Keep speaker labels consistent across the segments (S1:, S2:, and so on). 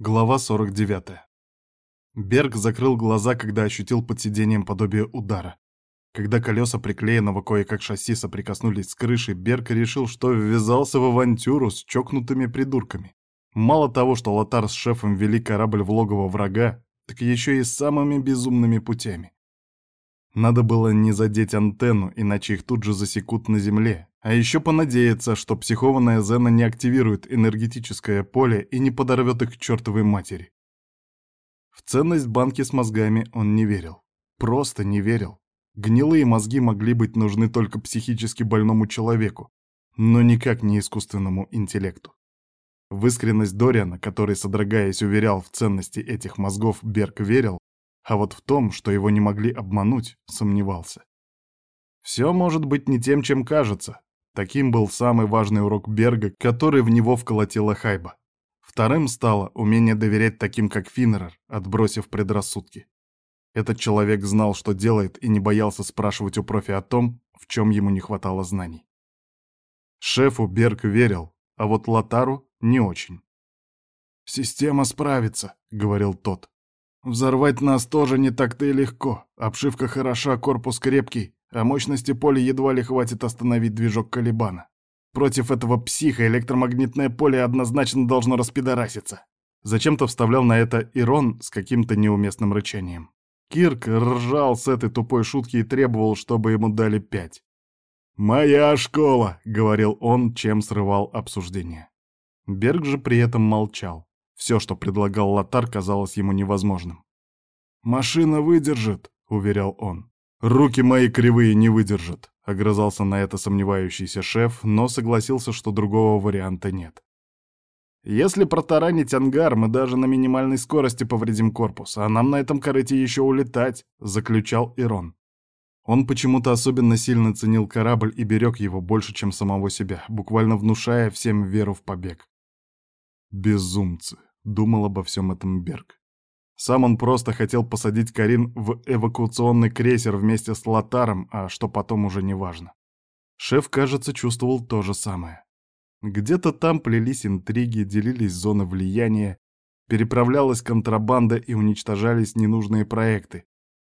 S1: Глава 49. Берг закрыл глаза, когда ощутил под сиденьем подобие удара. Когда колеса приклеенного кое-как шасси соприкоснулись с крышей, Берг решил, что ввязался в авантюру с чокнутыми придурками. Мало того, что Лотар с шефом вели корабль в логово врага, так еще и самыми безумными путями. Надо было не задеть антенну, иначе их тут же засекут на земле, а еще понадеяться, что психованная Зена не активирует энергетическое поле и не подорвет их к чертовой матери. В ценность банки с мозгами он не верил. Просто не верил. Гнилые мозги могли быть нужны только психически больному человеку, но никак не искусственному интеллекту. В искренность Дориана, который, содрогаясь, уверял в ценности этих мозгов, Берг верил, а вот в том, что его не могли обмануть, сомневался. Все может быть не тем, чем кажется, Таким был самый важный урок Берга, который в него вколотила Хайба. Вторым стало умение доверять таким, как Финнерер, отбросив предрассудки. Этот человек знал, что делает, и не боялся спрашивать у профи о том, в чем ему не хватало знаний. Шефу Берг верил, а вот Лотару не очень. «Система справится», — говорил тот. «Взорвать нас тоже не так-то и легко. Обшивка хороша, корпус крепкий, а мощности поля едва ли хватит остановить движок Калибана. Против этого психа электромагнитное поле однозначно должно распидораситься. Зачем-то вставлял на это Ирон с каким-то неуместным рычанием. Кирк ржал с этой тупой шутки и требовал, чтобы ему дали пять. «Моя школа!» — говорил он, чем срывал обсуждение. Берг же при этом молчал. Все, что предлагал Лотар, казалось ему невозможным. «Машина выдержит», — уверял он. «Руки мои кривые не выдержат», — огрызался на это сомневающийся шеф, но согласился, что другого варианта нет. «Если протаранить ангар, мы даже на минимальной скорости повредим корпус, а нам на этом корыте еще улетать», — заключал Ирон. Он почему-то особенно сильно ценил корабль и берег его больше, чем самого себя, буквально внушая всем веру в побег. «Безумцы», — думал обо всем этом Берг. Сам он просто хотел посадить Карин в эвакуационный крейсер вместе с Лотаром, а что потом уже не важно. Шеф, кажется, чувствовал то же самое. Где-то там плелись интриги, делились зоны влияния, переправлялась контрабанда и уничтожались ненужные проекты.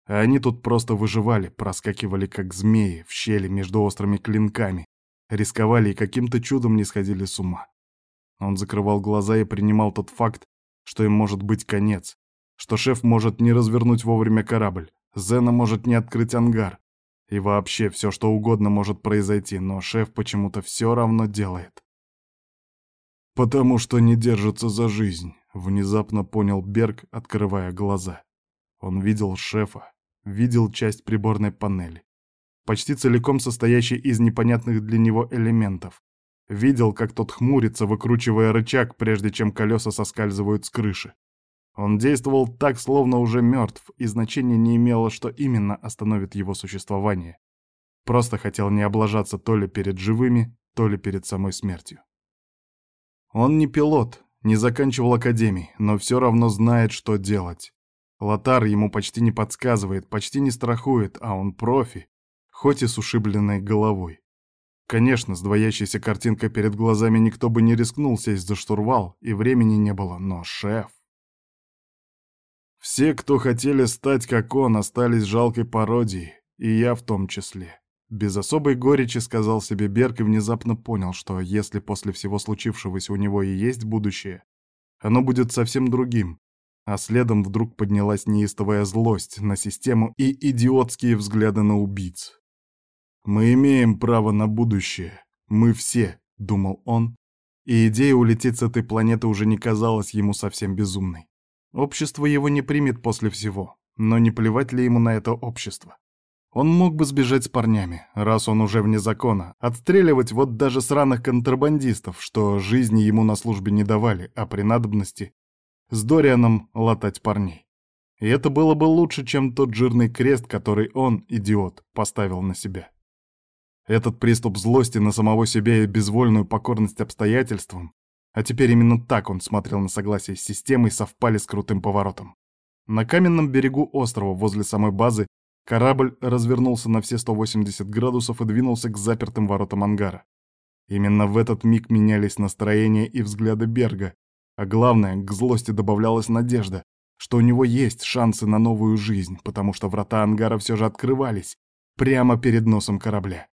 S1: А они тут просто выживали, проскакивали как змеи в щели между острыми клинками, рисковали и каким-то чудом не сходили с ума. Он закрывал глаза и принимал тот факт, что им может быть конец, что шеф может не развернуть вовремя корабль, Зена может не открыть ангар. И вообще все, что угодно может произойти, но шеф почему-то все равно делает. «Потому что не держится за жизнь», — внезапно понял Берг, открывая глаза. Он видел шефа, видел часть приборной панели, почти целиком состоящей из непонятных для него элементов. Видел, как тот хмурится, выкручивая рычаг, прежде чем колеса соскальзывают с крыши. Он действовал так, словно уже мертв, и значения не имело, что именно остановит его существование. Просто хотел не облажаться то ли перед живыми, то ли перед самой смертью. Он не пилот, не заканчивал академии, но все равно знает, что делать. Лотар ему почти не подсказывает, почти не страхует, а он профи, хоть и с ушибленной головой. Конечно, с двоящейся картинкой перед глазами никто бы не рискнул сесть за штурвал, и времени не было, но шеф... Все, кто хотели стать как он, остались жалкой пародией, и я в том числе. Без особой горечи сказал себе Берг и внезапно понял, что если после всего случившегося у него и есть будущее, оно будет совсем другим. А следом вдруг поднялась неистовая злость на систему и идиотские взгляды на убийц. «Мы имеем право на будущее. Мы все», — думал он, и идея улететь с этой планеты уже не казалась ему совсем безумной. Общество его не примет после всего, но не плевать ли ему на это общество? Он мог бы сбежать с парнями, раз он уже вне закона, отстреливать вот даже сраных контрабандистов, что жизни ему на службе не давали, а при надобности с Дорианом латать парней. И это было бы лучше, чем тот жирный крест, который он, идиот, поставил на себя. Этот приступ злости на самого себя и безвольную покорность обстоятельствам а теперь именно так он смотрел на согласие с системой, совпали с крутым поворотом. На каменном берегу острова, возле самой базы, корабль развернулся на все 180 градусов и двинулся к запертым воротам ангара. Именно в этот миг менялись настроения и взгляды Берга, А главное, к злости добавлялась надежда, что у него есть шансы на новую жизнь, потому что врата ангара все же открывались прямо перед носом корабля.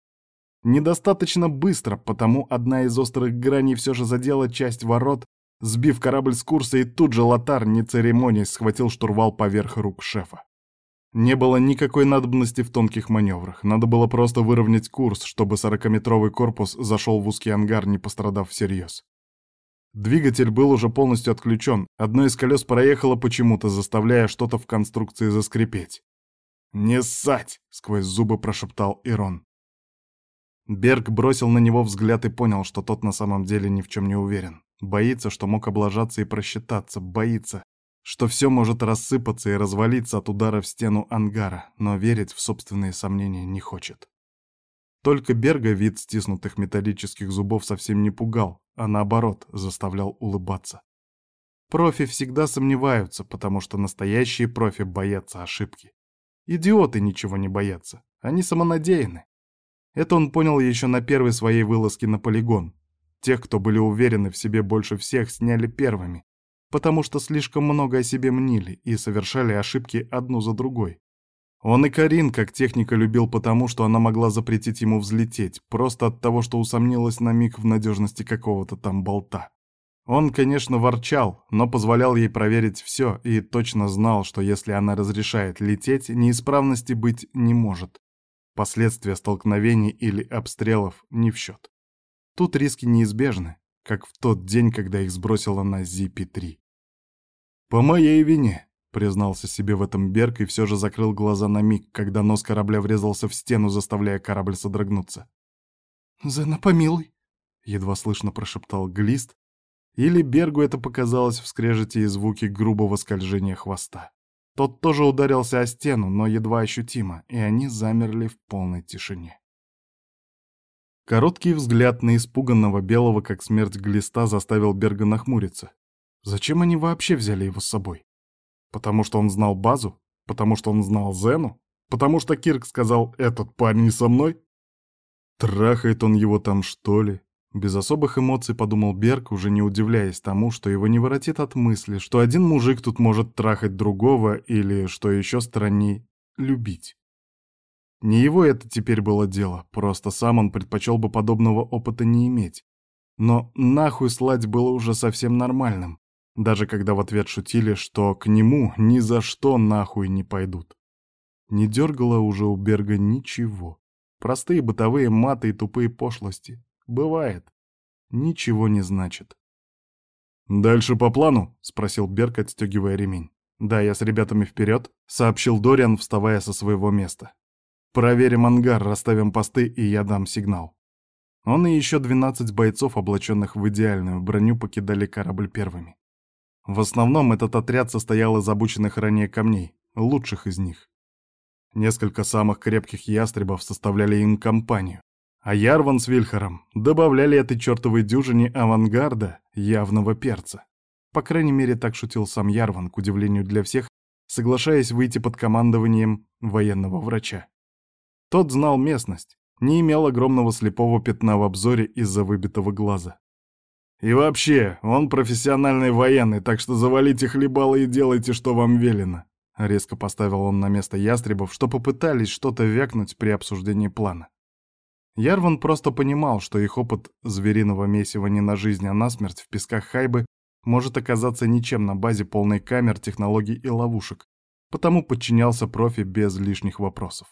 S1: Недостаточно быстро, потому одна из острых граней все же задела часть ворот, сбив корабль с курса, и тут же Лотар, не церемонясь, схватил штурвал поверх рук шефа. Не было никакой надобности в тонких маневрах. Надо было просто выровнять курс, чтобы сорокаметровый корпус зашел в узкий ангар, не пострадав всерьез. Двигатель был уже полностью отключен, одно из колес проехало почему-то, заставляя что-то в конструкции заскрипеть. «Не ссать!» — сквозь зубы прошептал Ирон. Берг бросил на него взгляд и понял, что тот на самом деле ни в чем не уверен. Боится, что мог облажаться и просчитаться, боится, что все может рассыпаться и развалиться от удара в стену ангара, но верить в собственные сомнения не хочет. Только Берга вид стиснутых металлических зубов совсем не пугал, а наоборот заставлял улыбаться. Профи всегда сомневаются, потому что настоящие профи боятся ошибки. Идиоты ничего не боятся, они самонадеяны. Это он понял еще на первой своей вылазке на полигон. Тех, кто были уверены в себе больше всех, сняли первыми, потому что слишком много о себе мнили и совершали ошибки одну за другой. Он и Карин как техника любил потому, что она могла запретить ему взлететь, просто от того, что усомнилась на миг в надежности какого-то там болта. Он, конечно, ворчал, но позволял ей проверить все и точно знал, что если она разрешает лететь, неисправности быть не может. Последствия столкновений или обстрелов не в счет. Тут риски неизбежны, как в тот день, когда их сбросило на ZP-3. «По моей вине», — признался себе в этом Берг и все же закрыл глаза на миг, когда нос корабля врезался в стену, заставляя корабль содрогнуться. «Зена, помилуй», — едва слышно прошептал Глист, или Бергу это показалось в скрежете и звуке грубого скольжения хвоста. Тот тоже ударился о стену, но едва ощутимо, и они замерли в полной тишине. Короткий взгляд на испуганного белого, как смерть глиста, заставил Берга нахмуриться. Зачем они вообще взяли его с собой? Потому что он знал базу? Потому что он знал Зену? Потому что Кирк сказал «этот парень со мной»? Трахает он его там, что ли? Без особых эмоций подумал Берг, уже не удивляясь тому, что его не воротит от мысли, что один мужик тут может трахать другого или, что еще странней, любить. Не его это теперь было дело, просто сам он предпочел бы подобного опыта не иметь. Но нахуй слать было уже совсем нормальным, даже когда в ответ шутили, что к нему ни за что нахуй не пойдут. Не дергало уже у Берга ничего. Простые бытовые маты и тупые пошлости. Бывает. Ничего не значит. «Дальше по плану?» — спросил Берг, отстегивая ремень. «Да, я с ребятами вперед», — сообщил Дориан, вставая со своего места. Проверим ангар, расставим посты, и я дам сигнал. Он и еще 12 бойцов, облаченных в идеальную броню, покидали корабль первыми. В основном этот отряд состоял из обученных ранее камней, лучших из них. Несколько самых крепких ястребов составляли им компанию, а Ярван с Вильхаром добавляли этой чертовой дюжине авангарда явного перца. По крайней мере, так шутил сам Ярван, к удивлению для всех, соглашаясь выйти под командованием военного врача. Тот знал местность, не имел огромного слепого пятна в обзоре из-за выбитого глаза. И вообще, он профессиональный военный, так что завалите хлебало и делайте, что вам велено. Резко поставил он на место ястребов, что попытались что-то вякнуть при обсуждении плана. Ярван просто понимал, что их опыт звериного месива не на жизнь, а на смерть в песках Хайбы может оказаться ничем на базе полной камер, технологий и ловушек, потому подчинялся профи без лишних вопросов.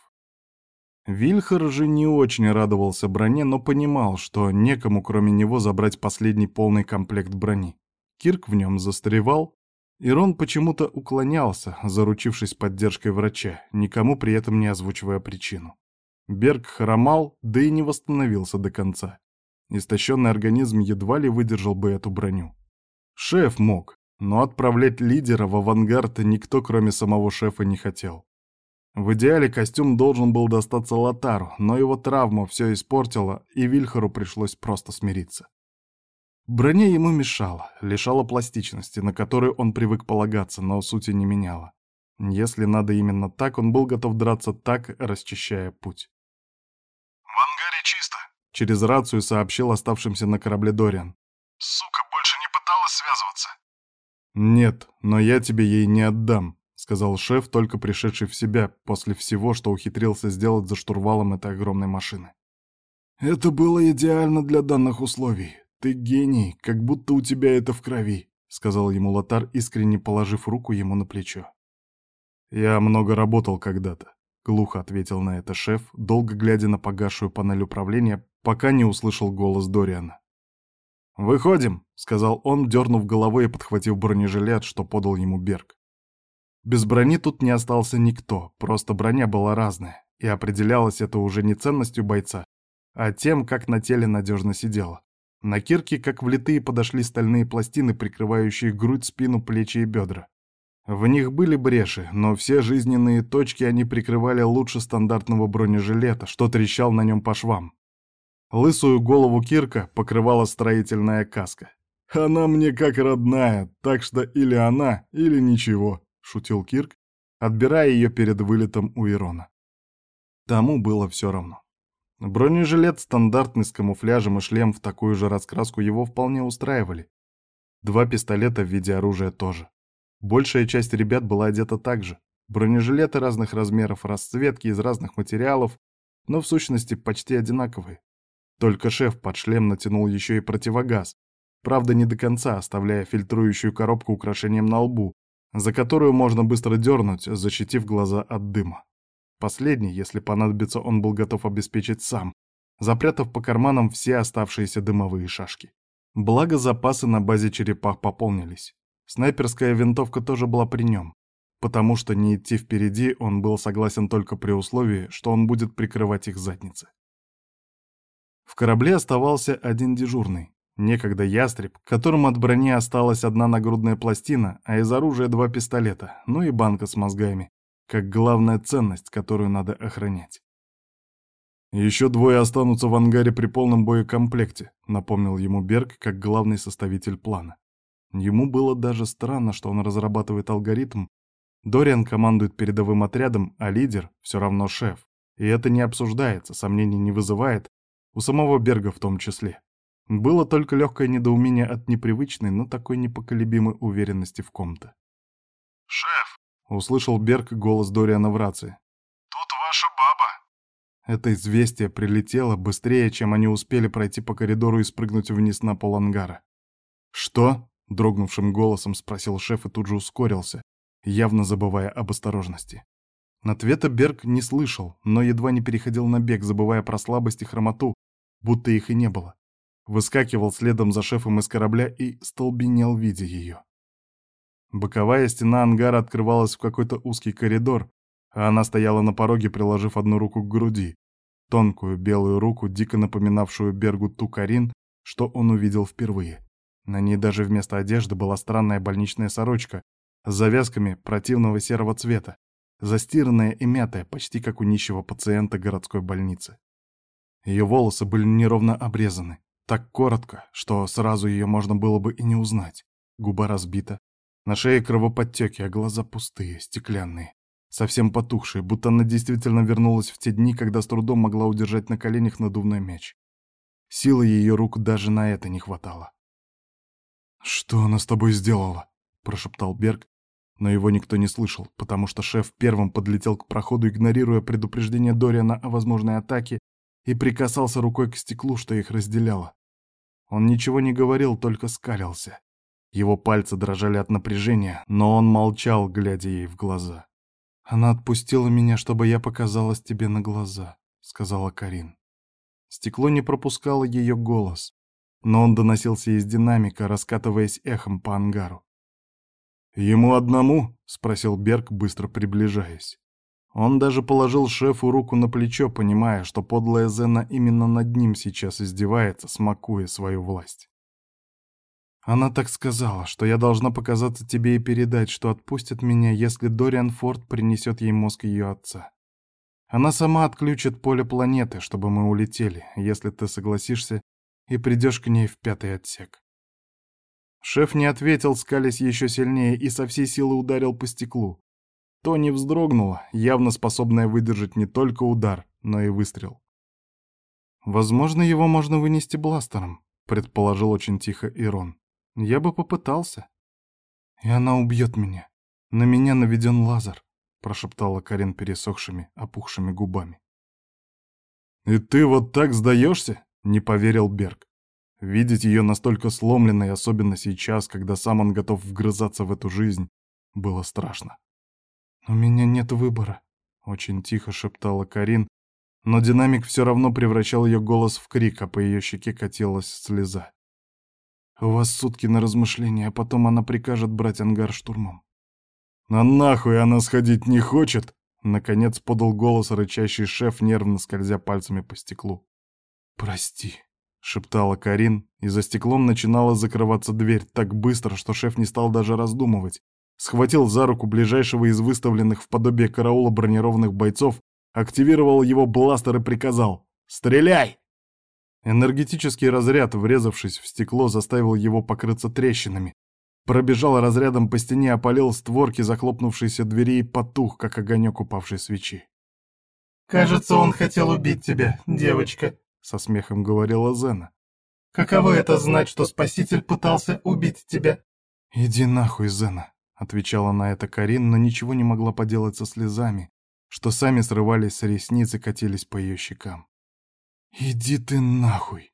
S1: Вильхар же не очень радовался броне, но понимал, что некому кроме него забрать последний полный комплект брони. Кирк в нем застревал, и Рон почему-то уклонялся, заручившись поддержкой врача, никому при этом не озвучивая причину. Берг хромал, да и не восстановился до конца. Истощенный организм едва ли выдержал бы эту броню. Шеф мог, но отправлять лидера в авангард никто, кроме самого шефа, не хотел. В идеале костюм должен был достаться Лотару, но его травма все испортила, и Вильхару пришлось просто смириться. Броня ему мешала, лишала пластичности, на которую он привык полагаться, но сути не меняла. Если надо именно так, он был готов драться так, расчищая путь. Через рацию сообщил оставшимся на корабле Дориан.
S2: «Сука больше не пыталась связываться?»
S1: «Нет, но я тебе ей не отдам», — сказал шеф, только пришедший в себя после всего, что ухитрился сделать за штурвалом этой огромной машины. «Это было идеально для данных условий. Ты гений, как будто у тебя это в крови», — сказал ему Лотар, искренне положив руку ему на плечо. «Я много работал когда-то», — глухо ответил на это шеф, долго глядя на погасшую панель управления, пока не услышал голос Дориана. «Выходим», — сказал он, дернув головой и подхватив бронежилет, что подал ему Берг. Без брони тут не остался никто, просто броня была разная, и определялось это уже не ценностью бойца, а тем, как на теле надежно сидело. На кирке, как влитые, подошли стальные пластины, прикрывающие грудь, спину, плечи и бедра. В них были бреши, но все жизненные точки они прикрывали лучше стандартного бронежилета, что трещал на нем по швам. Лысую голову Кирка покрывала строительная каска. «Она мне как родная, так что или она, или ничего», — шутил Кирк, отбирая ее перед вылетом у Ирона. Тому было все равно. Бронежилет стандартный с камуфляжем и шлем в такую же раскраску его вполне устраивали. Два пистолета в виде оружия тоже. Большая часть ребят была одета так же. Бронежилеты разных размеров, расцветки из разных материалов, но в сущности почти одинаковые. Только шеф под шлем натянул еще и противогаз, правда не до конца, оставляя фильтрующую коробку украшением на лбу, за которую можно быстро дернуть, защитив глаза от дыма. Последний, если понадобится, он был готов обеспечить сам, запрятав по карманам все оставшиеся дымовые шашки. Благо запасы на базе черепах пополнились. Снайперская винтовка тоже была при нем, потому что не идти впереди он был согласен только при условии, что он будет прикрывать их задницы. В корабле оставался один дежурный. Некогда ястреб, которому от брони осталась одна нагрудная пластина, а из оружия два пистолета, ну и банка с мозгами, как главная ценность, которую надо охранять. «Еще двое останутся в ангаре при полном боекомплекте», — напомнил ему Берг как главный составитель плана. Ему было даже странно, что он разрабатывает алгоритм. Дориан командует передовым отрядом, а лидер все равно шеф. И это не обсуждается, сомнений не вызывает, у самого Берга в том числе. Было только легкое недоумение от непривычной, но такой непоколебимой уверенности в ком-то.
S2: «Шеф!»
S1: — услышал Берг голос Дориана в рации.
S2: «Тут ваша баба!»
S1: Это известие прилетело быстрее, чем они успели пройти по коридору и спрыгнуть вниз на пол ангара. «Что?» — дрогнувшим голосом спросил шеф и тут же ускорился, явно забывая об осторожности. Ответа Берг не слышал, но едва не переходил на бег, забывая про слабость и хромоту, будто их и не было. Выскакивал следом за шефом из корабля и столбенел, видя ее. Боковая стена ангара открывалась в какой-то узкий коридор, а она стояла на пороге, приложив одну руку к груди, тонкую белую руку, дико напоминавшую Бергу ту Карин, что он увидел впервые. На ней даже вместо одежды была странная больничная сорочка с завязками противного серого цвета, застиранная и мятая, почти как у нищего пациента городской больницы. Ее волосы были неровно обрезаны, так коротко, что сразу ее можно было бы и не узнать. Губа разбита, на шее кровоподтеки, а глаза пустые, стеклянные, совсем потухшие, будто она действительно вернулась в те дни, когда с трудом могла удержать на коленях надувной мяч. Силы ее рук даже на это не хватало. «Что она с тобой сделала?» — прошептал Берг, но его никто не слышал, потому что шеф первым подлетел к проходу, игнорируя предупреждение Дориана о возможной атаке и прикасался рукой к стеклу, что их разделяло. Он ничего не говорил, только скалился. Его пальцы дрожали от напряжения, но он молчал, глядя ей в глаза. «Она отпустила меня, чтобы я показалась тебе на глаза», — сказала Карин. Стекло не пропускало ее голос, но он доносился из динамика, раскатываясь эхом по ангару. «Ему одному?» — спросил Берг, быстро приближаясь. Он даже положил шефу руку на плечо, понимая, что подлая Зена именно над ним сейчас издевается, смакуя свою власть. Она так сказала, что я должна показаться тебе и передать, что отпустит меня, если Дориан Форд принесет ей мозг ее отца. Она сама отключит поле планеты, чтобы мы улетели, если ты согласишься и придешь к ней в пятый отсек. Шеф не ответил, скались еще сильнее, и со всей силы ударил по стеклу. Тони вздрогнула, явно способная выдержать не только удар, но и выстрел. «Возможно, его можно вынести бластером», — предположил очень тихо Ирон. «Я бы попытался». И она убьет меня. На меня наведен лазер, прошептала Карин пересохшими, опухшими губами. «И ты вот так сдаешься?» — не поверил Берг. Видеть ее настолько сломленной, особенно сейчас, когда сам он готов вгрызаться в эту жизнь, было страшно. «У меня нет выбора», — очень тихо шептала Карин, но динамик все равно превращал ее голос в крик, а по ее щеке катилась слеза. «У вас сутки на размышления, а потом она прикажет брать ангар штурмом». «А нахуй она сходить не хочет?» Наконец подал голос рычащий шеф, нервно скользя пальцами по стеклу. «Прости», шептала Карин, и за стеклом начинала закрываться дверь так быстро, что шеф не стал даже раздумывать. Схватил за руку ближайшего из выставленных в подобие караула бронированных бойцов, активировал его бластер и приказал «Стреляй!». Энергетический разряд, врезавшись в стекло, заставил его покрыться трещинами. Пробежал разрядом по стене, опалил створки захлопнувшейся двери и потух, как огонек упавшей свечи.
S3: «Кажется, он хотел убить тебя, девочка»,
S1: со смехом говорила Зена.
S3: Каково это знать, что Спаситель пытался убить тебя?
S1: Иди нахуй, Зена, отвечала на это Карин, но ничего не могла поделать со слезами, что сами срывались с ресниц и катились по ее щекам. Иди ты нахуй.